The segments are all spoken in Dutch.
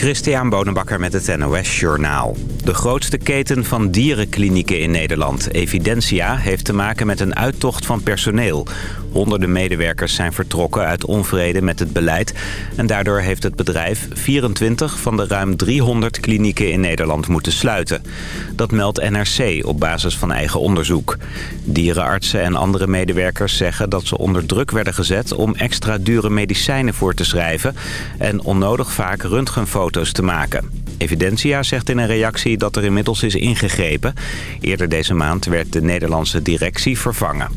Christian Bonenbakker met het NOS Journaal. De grootste keten van dierenklinieken in Nederland, Evidentia... heeft te maken met een uittocht van personeel. Honderden medewerkers zijn vertrokken uit onvrede met het beleid... en daardoor heeft het bedrijf 24 van de ruim 300 klinieken in Nederland moeten sluiten. Dat meldt NRC op basis van eigen onderzoek. Dierenartsen en andere medewerkers zeggen dat ze onder druk werden gezet... om extra dure medicijnen voor te schrijven... en onnodig vaak röntgenfoto's te maken. Evidentia zegt in een reactie dat er inmiddels is ingegrepen. Eerder deze maand werd de Nederlandse directie vervangen.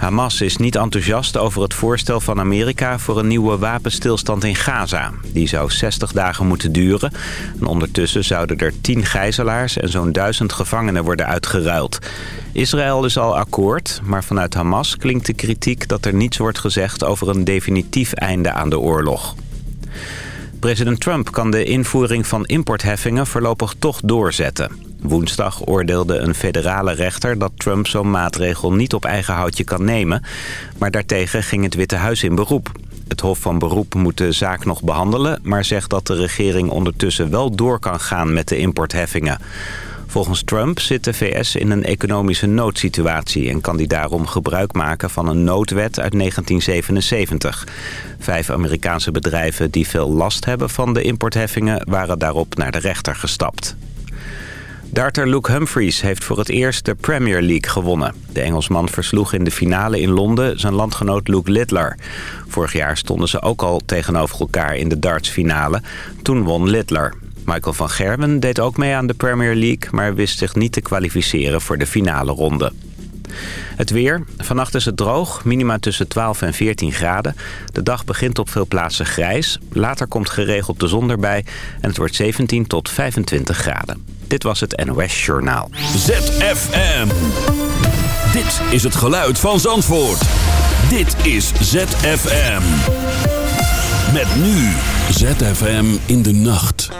Hamas is niet enthousiast over het voorstel van Amerika voor een nieuwe wapenstilstand in Gaza. Die zou 60 dagen moeten duren. En ondertussen zouden er 10 gijzelaars en zo'n 1000 gevangenen worden uitgeruild. Israël is al akkoord, maar vanuit Hamas klinkt de kritiek dat er niets wordt gezegd over een definitief einde aan de oorlog. President Trump kan de invoering van importheffingen voorlopig toch doorzetten. Woensdag oordeelde een federale rechter dat Trump zo'n maatregel niet op eigen houtje kan nemen. Maar daartegen ging het Witte Huis in beroep. Het Hof van Beroep moet de zaak nog behandelen... maar zegt dat de regering ondertussen wel door kan gaan met de importheffingen. Volgens Trump zit de VS in een economische noodsituatie... en kan die daarom gebruik maken van een noodwet uit 1977. Vijf Amerikaanse bedrijven die veel last hebben van de importheffingen... waren daarop naar de rechter gestapt. Darter Luke Humphries heeft voor het eerst de Premier League gewonnen. De Engelsman versloeg in de finale in Londen zijn landgenoot Luke Littler. Vorig jaar stonden ze ook al tegenover elkaar in de dartsfinale. Toen won Littler. Michael van Gerwen deed ook mee aan de Premier League... maar wist zich niet te kwalificeren voor de finale ronde. Het weer. Vannacht is het droog. Minima tussen 12 en 14 graden. De dag begint op veel plaatsen grijs. Later komt geregeld de zon erbij. En het wordt 17 tot 25 graden. Dit was het NOS Journaal. ZFM. Dit is het geluid van Zandvoort. Dit is ZFM. Met nu ZFM in de nacht.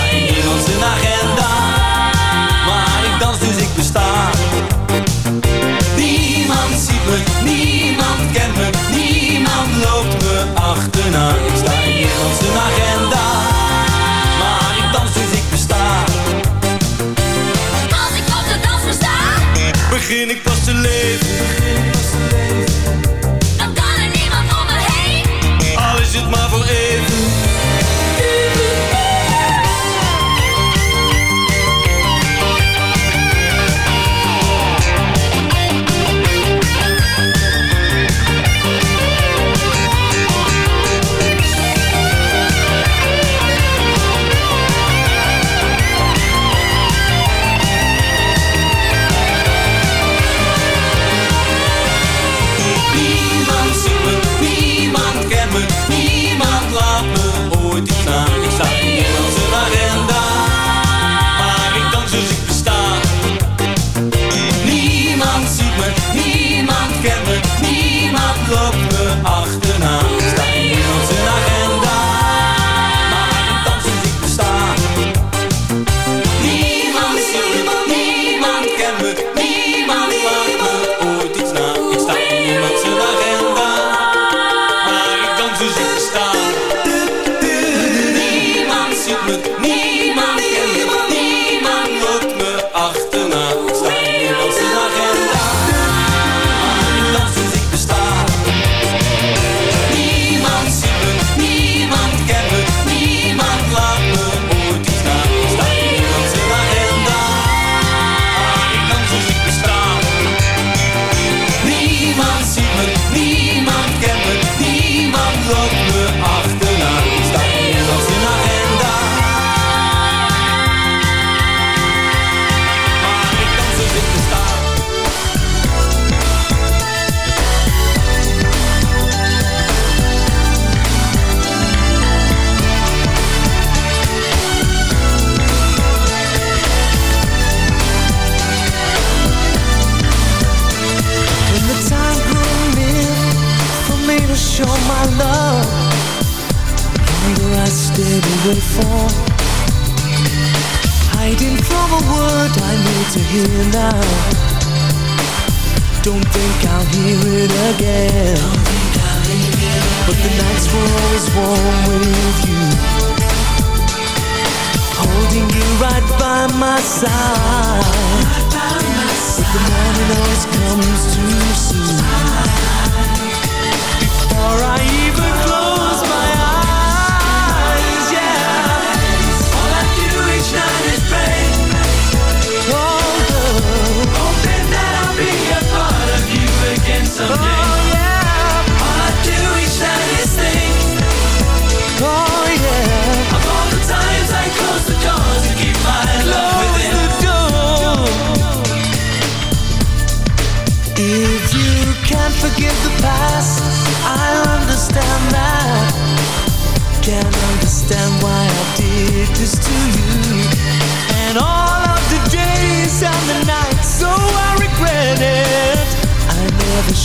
Achterna. Ik sta in zijn agenda, maar ik dans dus ik besta. Als ik op de dans sta, Begin ik pas te leven,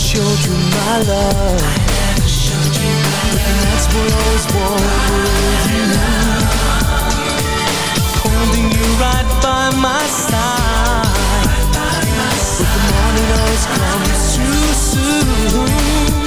showed you my love. I never showed you my love. And that's what I always wanted you. Holding you. Right by my side. But the morning always comes too soon.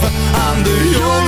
geven aan de jongen.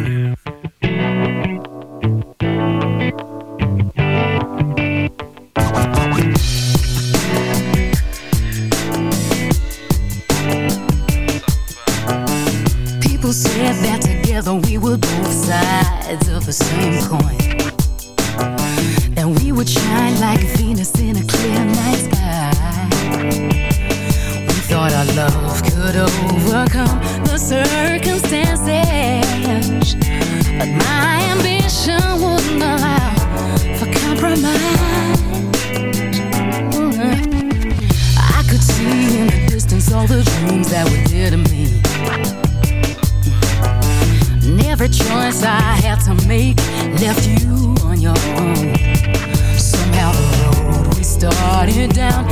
could overcome the circumstances. But my ambition wouldn't allow for compromise. I could see in the distance all the dreams that were dear to me. And every choice I had to make left you on your own. Somehow the road we started down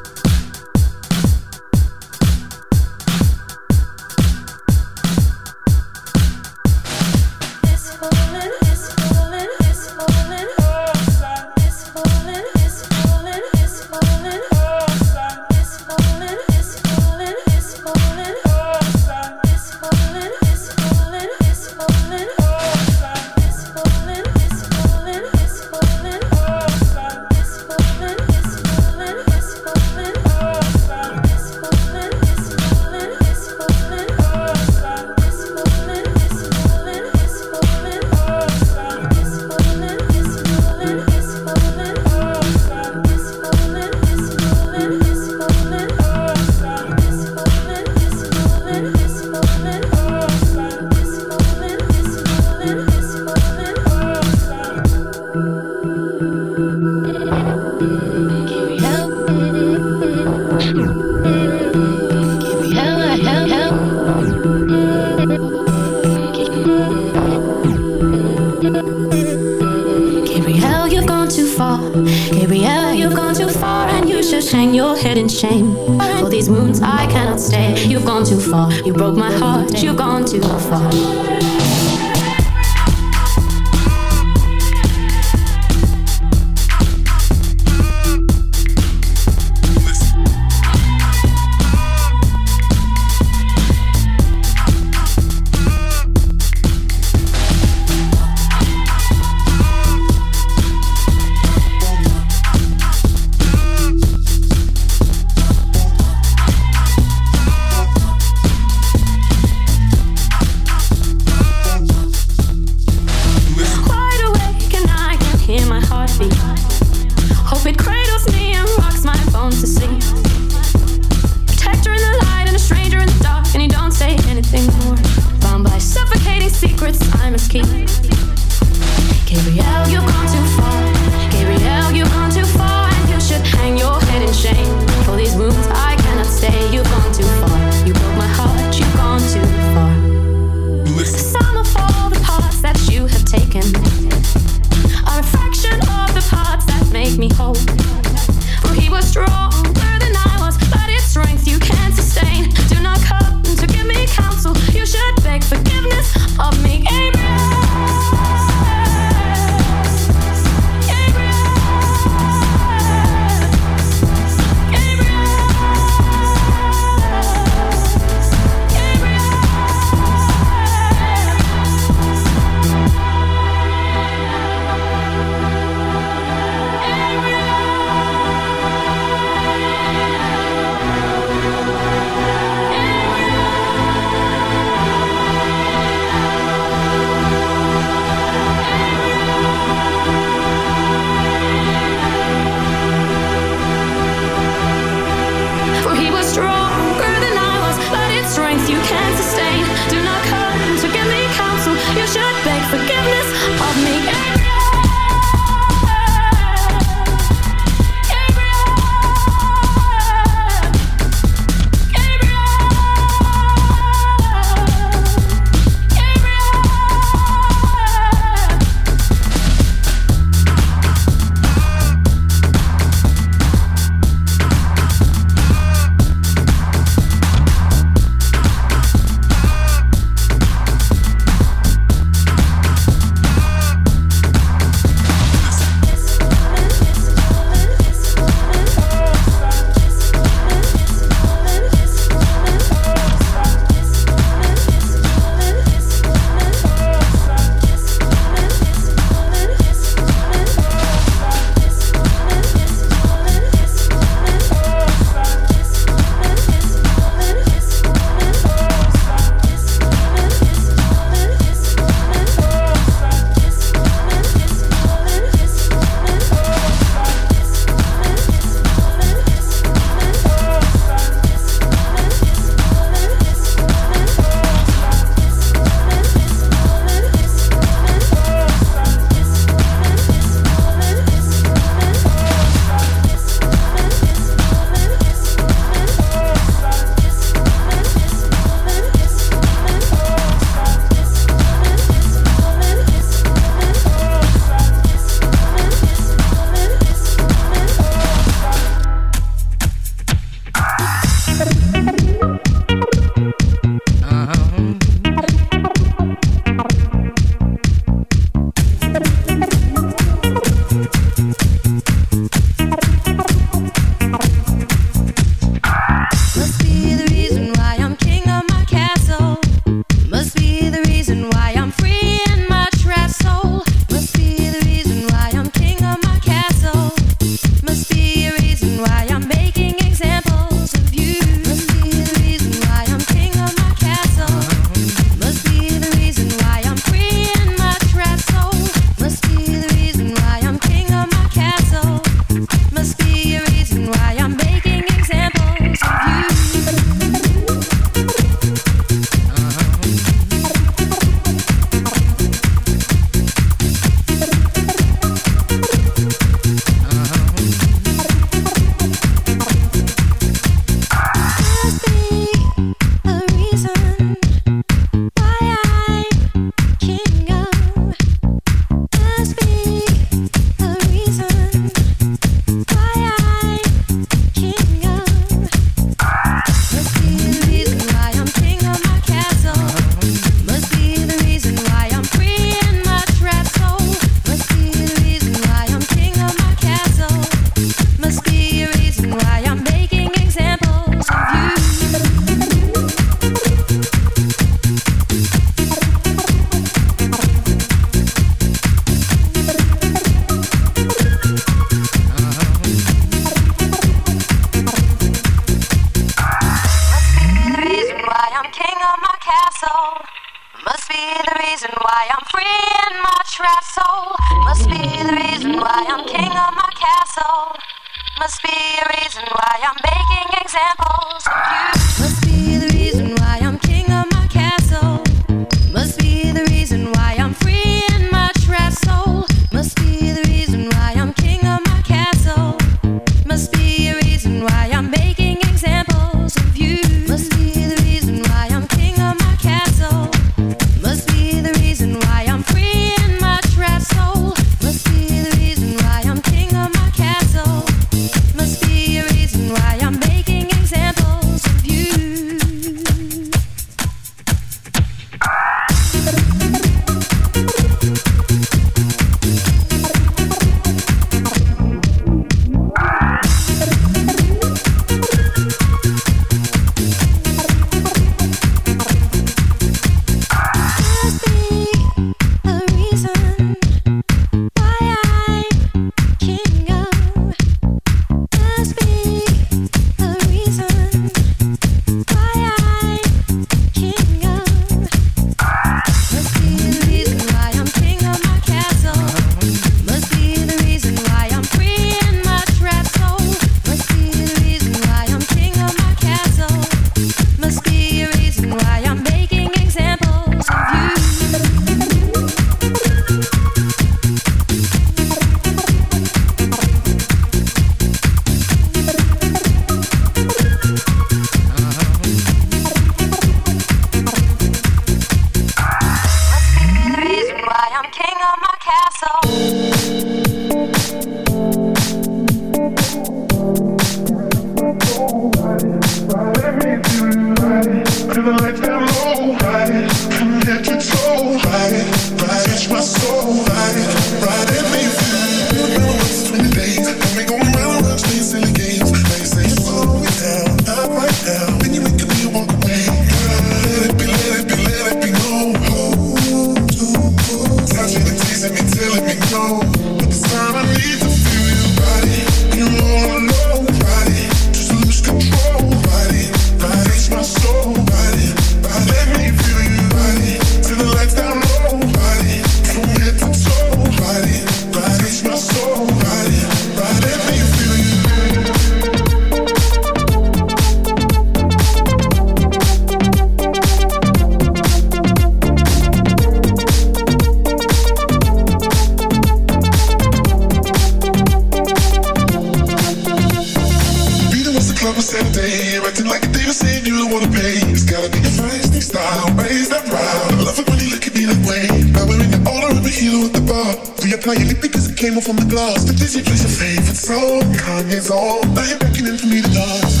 glass, the dizzy place plays your favorite song. is all now you're beckoning for me to dance.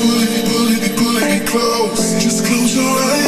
pull it, pulling me, pulling me close. Just close your eyes.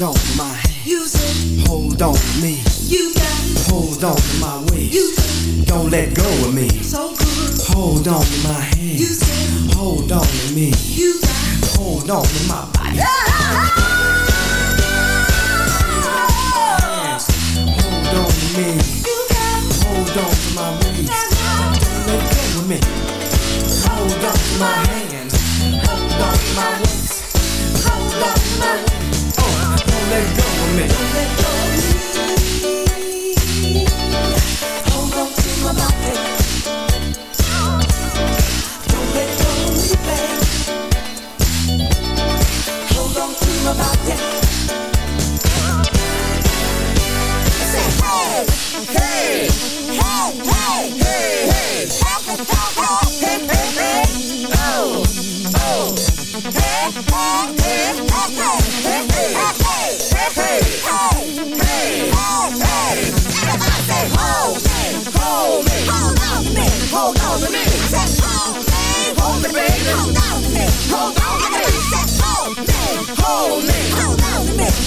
Hold on to my hand. You said Hold on to me. you got Hold on to my waist. You said Don't let go of me. so good. Hold on to my hand. You said Hold on to me. you got Hold on to my body. Hold on to me. you got Hold on to my waist. Don't let go of me. Hold on to my hands. Hold on to my waist. Hold on to my waist. Let go of me. Don't let go of me. Hold on to my body. Don't let go of me. Hold on to my body.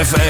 ZFM.